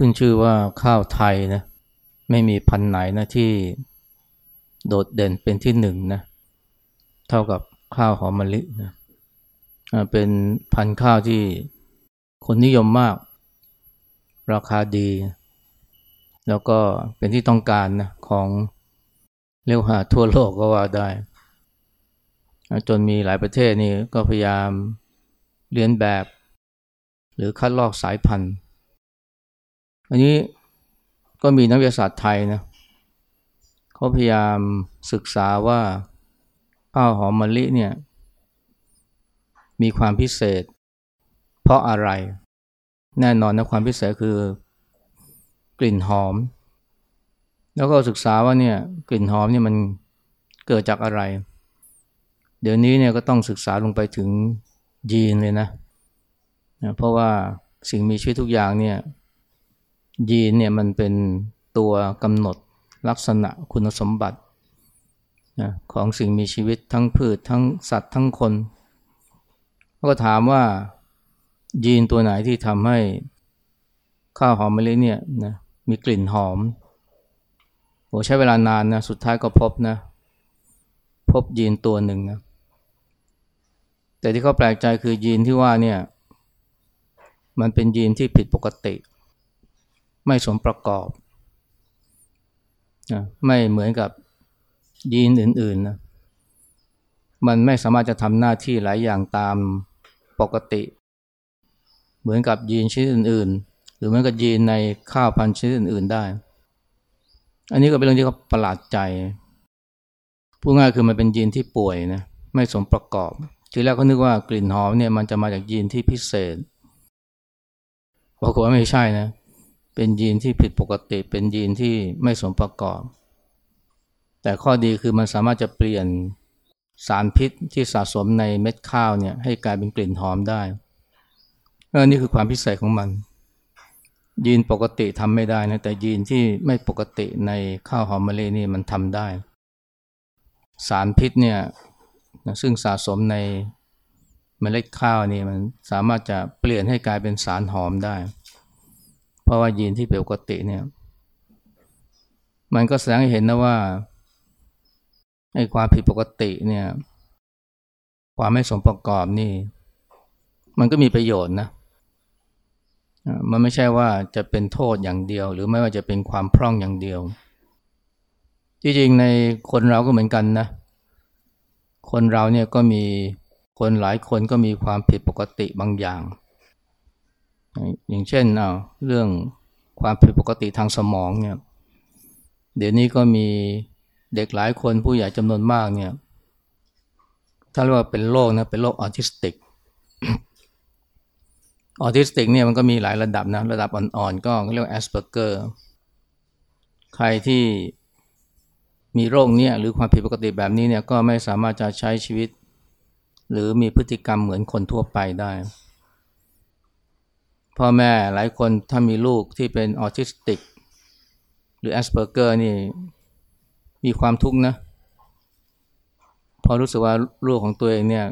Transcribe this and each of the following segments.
ขึ้นชื่อว่าข้าวไทยนะไม่มีพันธุ์ไหนนะที่โดดเด่นเป็นที่หนึ่งนะเท่ากับข้าวหอมมะลินะเป็นพันธุ์ข้าวที่คนนิยมมาก ราคาดี แล้วก็เป็นที่ต้องการนะของเรียกว่าทั่วโลกก็ว่าได้ จนมีหลายประเทศนี่ก็พยายามเรียนแบบ หรือคัดลอกสายพันธุ์ อันนี้ก็มีนักวิทยาศาสตร์ไทยนะเขาพยายามศึกษาว่าข้าวหอมมะลิเนี่ยมีความพิเศษ เพราะอะไร แน่นอนนะความพิเศษคือกลิ่นหอม แล้วก็ศึกษาว่าเนี่ยกลิ่นหอมเนี่ยมันเกิดจากอะไร เดี๋ยวนี้เนี่ยก็ต้องศึกษาลงไปถึงยีนเลยนะนะ เพราะว่าสิ่งมีชีวิตทุกอย่างเนี่ย ยีนเนี่ยมันเป็นตัวกำหนดลักษณะคุณสมบัตินะของสิ่งมีชีวิตทั้งพืชทั้งสัตว์ทั้งคนก็ถามว่ายีนตัวไหนที่ทำให้ข้าวหอมมะลิเนี่ยนะมีกลิ่นหอมโหใช้เวลานานนะสุดท้ายก็พบนะ พบยีนตัวหนึ่งนะแต่ที่เขาแปลกใจคือยีนที่ว่าเนี่ย มันเป็นยีนที่ผิดปกติ ไม่สมประกอบนะไม่เหมือนกับยีนอื่นๆนะมันไม่สามารถจะทำหน้าที่หลายอย่างตามปกติ เหมือนกับยีนชนิดอื่นๆ หรือเหมือนกับยีนในข้าวพันธุ์ชนิดอื่นๆได้ อันนี้ก็เป็นเรื่องที่เขาประหลาดใจพูดง่ายคือมันเป็นยีนที่ป่วยนะไม่สมประกอบทีแรกเขานึกว่ากลิ่นหอมเนี่ยมันจะมาจากยีนที่พิเศษปรากฏว่าไม่ใช่นะ เป็นยีนที่ผิดปกติ เป็นยีนที่ไม่สมประกอบ แต่ข้อดีคือมันสามารถจะเปลี่ยนสารพิษที่สะสมในเม็ดข้าวเนี่ยให้กลายเป็นกลิ่นหอมได้เออนี่คือความพิเศษของมัน ยีนปกติทำไม่ได้นะแต่ยีนที่ไม่ปกติในข้าวหอมมะลินี่มันทำได้ สารพิษเนี่ยซึ่งสะสมในเมล็ดข้าวนี่มันสามารถจะเปลี่ยนให้กลายเป็นสารหอมได้ เพราะว่ายีนที่เปกติเนี่ย มันก็แสดงให้เห็นนะว่าไอ้ความผิดปกติเนี่ย ความไม่สมประกอบนี่ มันก็มีประโยชน์นะมันไม่ใช่ว่าจะเป็นโทษอย่างเดียว หรือไม่ว่าจะเป็นความพร่องอย่างเดียว จริงๆในคนเราก็เหมือนกันนะ คนเราเนี่ยก็มีคนหลายคนก็มีความผิดปกติบางอย่าง อย่างเช่นเอาเรื่องความผิดปกติทางสมองเนี่ยเดี๋ยวนี้ก็มีเด็กหลายคนผู้ใหญ่จำนวนมากเนี่ยถ้าเรียกว่าเป็นโรคนะเป็นโรคออทิสติกออทิสติกเนี่ยมันก็มีหลายระดับนะระดับอ่อนๆก็เรียกว่าแอสเพอร์เกอร์ใครที่มีโรคเนี่ยหรือความผิดปกติแบบนี้เนี่ยก็ไม่สามารถจะใช้ชีวิต หรือมีพฤติกรรมเหมือนคนทั่วไปได้ พ่อแม่หลายคนถ้ามีลูกที่เป็นออทิสติก หรือแอสเพอร์เกอร์นี่มีความทุกข์นะ พอรู้สึกว่าลูกของตัวเองเนี่ย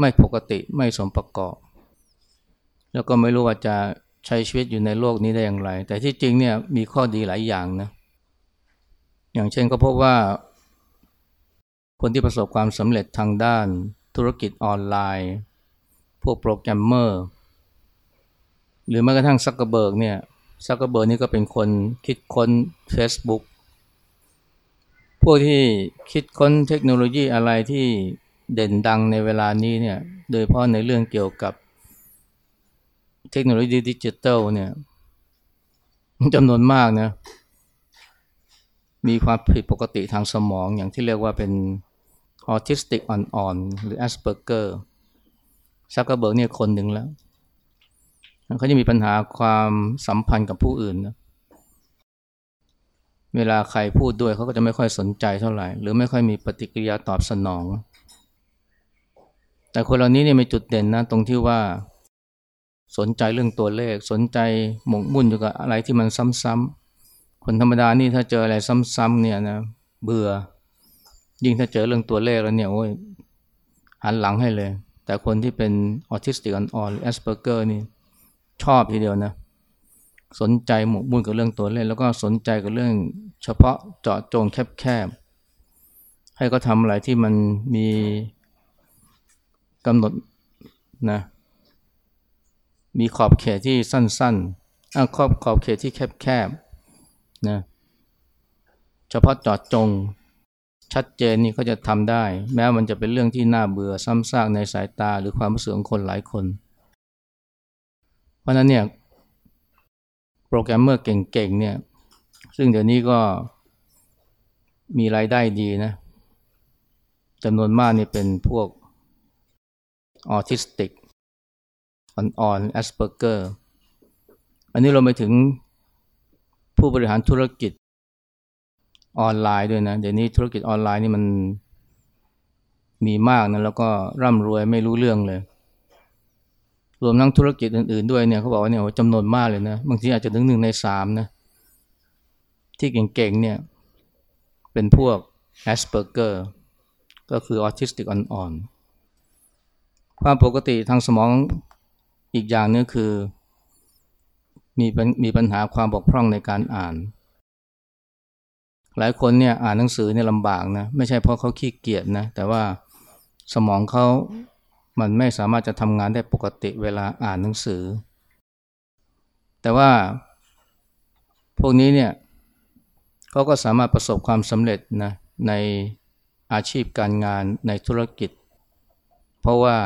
ไม่ปกติไม่สมประกอบ แล้วก็ไม่รู้ว่าจะใช้ชีวิตอยู่ในโลกนี้ได้อย่างไร แต่ที่จริงเนี่ยมีข้อดีหลายอย่างนะ อย่างเช่นก็พบว่า คนที่ประสบความสำเร็จทางด้านธุรกิจออนไลน์ พวกโปรแกรมเมอร์ หรือแม้กระทั่งซักเกอร์เบิร์กเนี่ยซักเกอร์เบิร์กนี่ก็เป็นคนคิดค้น Facebook พวกที่คิดค้นเทคโนโลยีอะไรที่เด่นดังในเวลานี้เนี่ยโดยเฉพาะในเรื่องเกี่ยวกับเทคโนโลยีดิจิทัลเนี่ยจำนวนมากนะมีความผิดปกติทางสมองอย่างที่เรียกว่าเป็นออทิสติกอ่อนๆหรือแอสเพอร์เกอร์ซักเกอร์เบิร์กเนี่ยคนหนึ่งแล้ว เขาจะมีปัญหาความสัมพันธ์กับผู้อื่นนะเวลาใครพูดด้วยเขาก็จะไม่ค่อยสนใจเท่าไหร่ หรือไม่ค่อยมีปฏิกิริยาตอบสนอง แต่คนเหล่านี้เนี่ยมีจุดเด่นนะตรงที่ว่า สนใจเรื่องตัวเลข สนใจหมกมุ่นอยู่กับอะไรที่มันซ้ำๆคนธรรมดานี่ถ้าเจออะไรซ้ำๆเนี่ยนะเบื่อ ยิ่งถ้าเจอเรื่องตัวเลขแล้วเนี่ยโอ้ยหันหลังให้เลย แต่คนที่เป็นออทิสติกอ่อนๆหรือแอสเพอร์เกอร์นี่ ชอบทีเดียวนะ สนใจหมกมุ่นกับเรื่องตัวเลขแล้วก็สนใจกับเรื่องเฉพาะเจาะจงแคบๆให้เขาทำอะไรที่มันมีกำหนดนะมีขอบเขตที่สั้นๆอขอบขอบเขตที่แคบๆนะเฉพาะเจาะจง ชัดเจนนี่เขาจะทำได้ แม้มันจะเป็นเรื่องที่น่าเบื่อซ้ำซากในสายตาหรือความรู้สึกของคนหลายคน เพราะนั้นเนี่ยโปรแกรมเมอร์เก่งๆเนี่ย ซึ่งเดี๋ยวนี้ก็มีรายได้ดีนะจำนวนมากนี่เป็นพวกออทิสติกอ่อนๆแอสเปอร์เกอร์ อันนี้เราไปถึงผู้บริหารธุรกิจออนไลน์ด้วยนะ เดี๋ยวนี้ธุรกิจออนไลน์นี่มันมีมากนะแล้วก็ร่ำรวยไม่รู้เรื่องเลย รวมทั้งธุรกิจอื่นๆด้วยเนี่ยเขาบอกว่าเนี่ยจำนวนมากเลยนะบางทีอาจจะถึงหนึ่งในสามนะที่เก่งๆเนี่ยเป็นพวกแอสเปอร์เกอร์ก็คือออทิสติกอ่อนๆ ความปกติทางสมองอีกอย่างนึงคือมีมีปัญหาความบกพร่องในการอ่าน หลายคนเนี่ยอ่านหนังสือเนี่ยลำบากนะไม่ใช่เพราะเขาขี้เกียจนะแต่ว่าสมองเขา มันไม่สามารถจะทำงานได้ปกติเวลาอ่านหนังสือ แต่ว่าพวกนี้เนี่ยเขาก็สามารถประสบความสำเร็จนะในอาชีพการงานในธุรกิจ เพราะว่า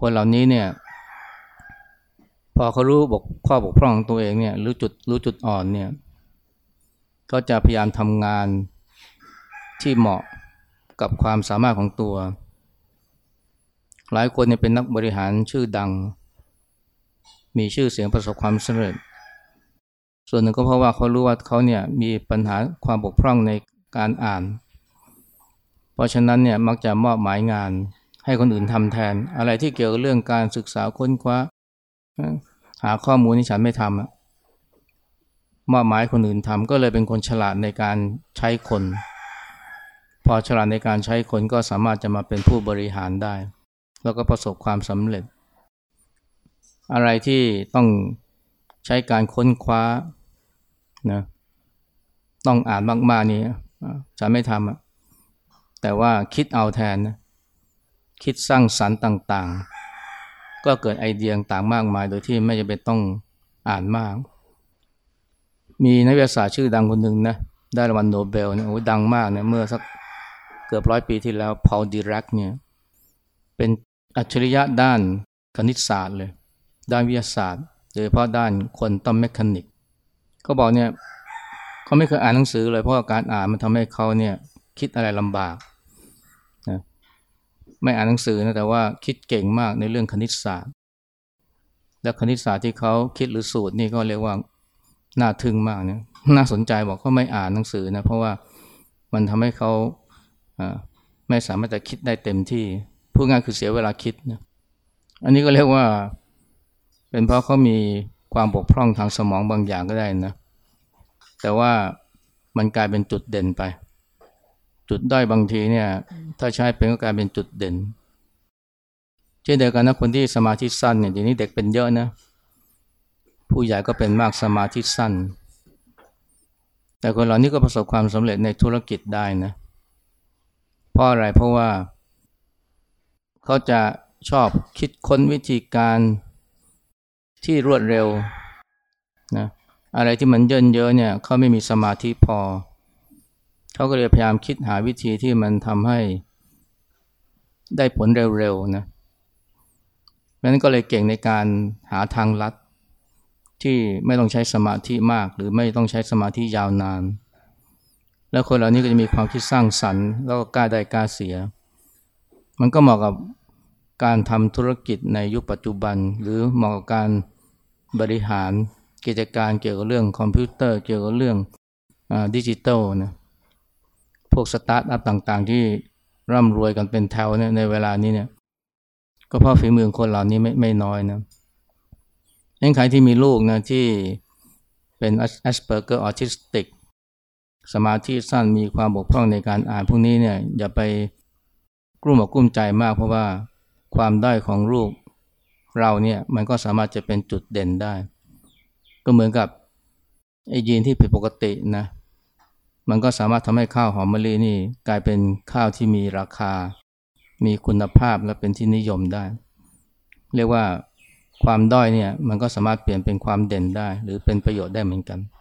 คนเหล่านี้เนี่ยพอเขารู้บกข้อบกพร่องของตัวเองเนี่ยรู้จุดรู้จุดอ่อนเนี่ยก็จะพยายามทำงานที่เหมาะกับความสามารถของตัว หลายคนเนี่ยเป็นนักบริหารชื่อดัง มีชื่อเสียงประสบความสำเร็จ ส่วนหนึ่งก็เพราะว่าเขารู้ว่าเขาเนี่ยมีปัญหาความบกพร่องในการอ่าน เพราะฉะนั้นเนี่ยมักจะมอบหมายงาน ให้คนอื่นทำแทน อะไรที่เกี่ยวกับเรื่องการศึกษาค้นคว้า หาข้อมูลที่ฉันไม่ทำมอบหมายคนอื่นทำก็เลยเป็นคนฉลาดในการใช้คน พอฉลาดในการใช้คนก็สามารถจะมาเป็นผู้บริหารได้ แล้วก็ประสบความสำเร็จ อะไรที่ต้องใช้การค้นคว้านะต้องอ่านมากๆนี่จะไม่ทำแต่ว่าคิดเอาแทนนะคิดสร้างสรรค์ต่างๆ ก็เกิดไอเดียต่างมากมาย โดยที่ไม่จำเป็นต้องอ่านมาก มีนักวิทยาศาสตร์ชื่อดังคนหนึ่งนะได้รางวัลโนเบลเนี่ยโอ้ดังมากเนี่ยเมื่อสักเกือบร้อยปีที่แล้ว Paul Dirac เนี่ยเป็น อัจฉริยะด้านคณิตศาสตร์เลย ด้านวิทยาศาสตร์ โดยเฉพาะด้าน quantum mechanic เขาบอกเนี่ยเขาไม่เคยอ่านหนังสือเลยเพราะการอ่านมันทำให้เขาเนี่ยคิดอะไรลำบากนะไม่อ่านหนังสือนะแต่ว่าคิดเก่งมากในเรื่องคณิตศาสตร์ และคณิตศาสตร์ที่เขาคิดหรือสูตรนี่ก็เรียกว่าน่าทึ่งมากเนี่ยน่าสนใจบอกเขาไม่อ่านหนังสือนะเพราะว่ามันทำให้เขาไม่สามารถจะคิดได้เต็มที่ พูดง่ายคือเสียเวลาคิดนะอันนี้ก็เรียกว่า เป็นเพราะเขามีความบกพร่องทางสมองบางอย่างก็ได้นะ แต่ว่ามันกลายเป็นจุดเด่นไป จุดด้อยบางทีเนี่ย ถ้าใช้เป็นก็กลายเป็นจุดเด่น เช่นเดียวกันนะคนที่สมาธิสั้นเนี่ยเดี๋ยวนี้เด็กเป็นเยอะนะ ผู้ใหญ่ก็เป็นมากสมาธิสั้น แต่คนเหล่านี้ก็ประสบความสำเร็จในธุรกิจได้นะ เพราะอะไรเพราะว่า เขาจะชอบคิดค้นวิธีการที่รวดเร็วนะอะไรที่มันเยินเยอะเนี่ยเขาไม่มีสมาธิพอ เขาก็เลยพยายามคิดหาวิธีที่มันทำให้ได้ผลเร็วๆนะเพราะนั้นก็เลยเก่งในการหาทางลัด ที่ไม่ต้องใช้สมาธิมาก หรือไม่ต้องใช้สมาธิยาวนาน แล้วคนเหล่านี้ก็จะมีความคิดสร้างสรรค์ แล้วก็กล้าได้กล้าเสีย มันก็เหมาะกับ การทำธุรกิจในยุคปัจจุบัน หรือเหมาะกับการบริหารกิจการเกี่ยวกับเรื่องคอมพิวเตอร์เกี่ยวกับเรื่องดิจิตอลนะพวกสตาร์ทอัพต่างๆ ที่ร่ำรวยกันเป็นแถวเนี่ยในเวลานี้เนี่ยก็เพราะฝีมือคนเหล่านี้ไม่ไม่น้อยนะยังใครที่มีลูกนะที่เป็นแอสเปอร์เกอร์ออทิสติกสมาธิสั้นมีความบกพร่องในการอ่านพวกนี้เนี่ยอย่าไปกลุ้มอกกลุ้มใจมากเพราะว่า ความด้อยของลูกเราเนี่ยมันก็สามารถจะเป็นจุดเด่นได้ ก็เหมือนกับไอ้ยีนที่ผิดปกตินะมันก็สามารถทำให้ข้าวหอมมะลินี่กลายเป็นข้าวที่มีราคา มีคุณภาพและเป็นที่นิยมได้ เรียกว่าความด้อยเนี่ยมันก็สามารถเปลี่ยนเป็นความเด่นได้ หรือเป็นประโยชน์ได้เหมือนกัน